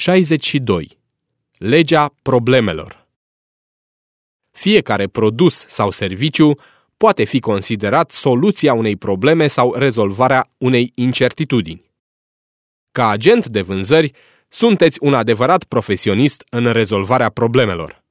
62. Legea problemelor Fiecare produs sau serviciu poate fi considerat soluția unei probleme sau rezolvarea unei incertitudini. Ca agent de vânzări, sunteți un adevărat profesionist în rezolvarea problemelor.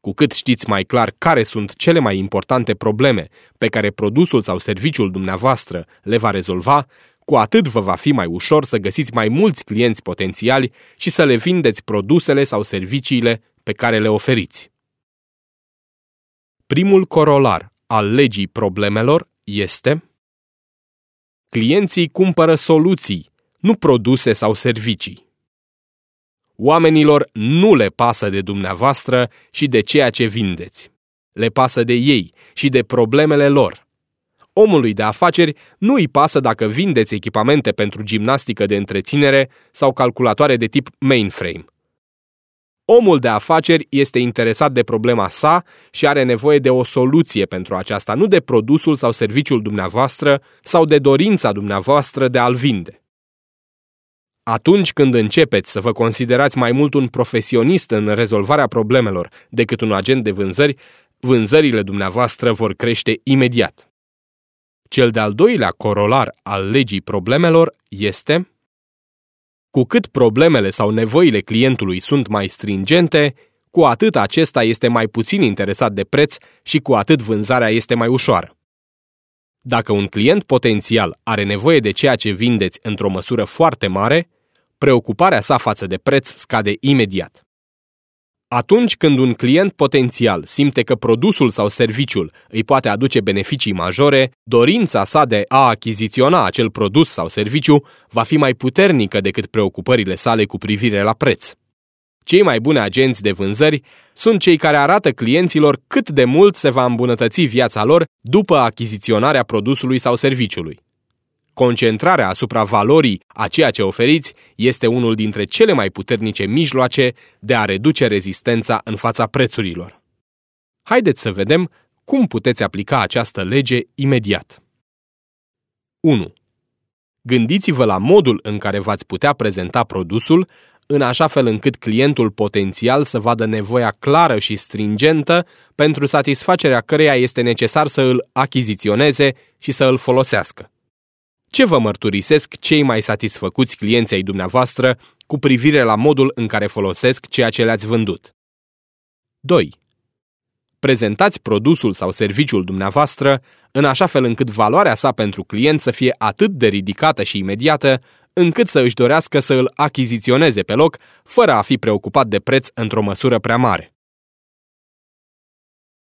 Cu cât știți mai clar care sunt cele mai importante probleme pe care produsul sau serviciul dumneavoastră le va rezolva, cu atât vă va fi mai ușor să găsiți mai mulți clienți potențiali și să le vindeți produsele sau serviciile pe care le oferiți. Primul corolar al legii problemelor este Clienții cumpără soluții, nu produse sau servicii. Oamenilor nu le pasă de dumneavoastră și de ceea ce vindeți. Le pasă de ei și de problemele lor. Omului de afaceri nu îi pasă dacă vindeți echipamente pentru gimnastică de întreținere sau calculatoare de tip mainframe. Omul de afaceri este interesat de problema sa și are nevoie de o soluție pentru aceasta, nu de produsul sau serviciul dumneavoastră sau de dorința dumneavoastră de a-l vinde. Atunci când începeți să vă considerați mai mult un profesionist în rezolvarea problemelor decât un agent de vânzări, vânzările dumneavoastră vor crește imediat. Cel de-al doilea corolar al legii problemelor este cu cât problemele sau nevoile clientului sunt mai stringente, cu atât acesta este mai puțin interesat de preț și cu atât vânzarea este mai ușoară. Dacă un client potențial are nevoie de ceea ce vindeți într-o măsură foarte mare, preocuparea sa față de preț scade imediat. Atunci când un client potențial simte că produsul sau serviciul îi poate aduce beneficii majore, dorința sa de a achiziționa acel produs sau serviciu va fi mai puternică decât preocupările sale cu privire la preț. Cei mai buni agenți de vânzări sunt cei care arată clienților cât de mult se va îmbunătăți viața lor după achiziționarea produsului sau serviciului. Concentrarea asupra valorii a ceea ce oferiți este unul dintre cele mai puternice mijloace de a reduce rezistența în fața prețurilor. Haideți să vedem cum puteți aplica această lege imediat. 1. Gândiți-vă la modul în care v-ați putea prezenta produsul în așa fel încât clientul potențial să vadă nevoia clară și stringentă pentru satisfacerea căreia este necesar să îl achiziționeze și să îl folosească. Ce vă mărturisesc cei mai satisfăcuți clienții ai dumneavoastră cu privire la modul în care folosesc ceea ce le-ați vândut? 2. Prezentați produsul sau serviciul dumneavoastră în așa fel încât valoarea sa pentru client să fie atât de ridicată și imediată, încât să își dorească să îl achiziționeze pe loc, fără a fi preocupat de preț într-o măsură prea mare.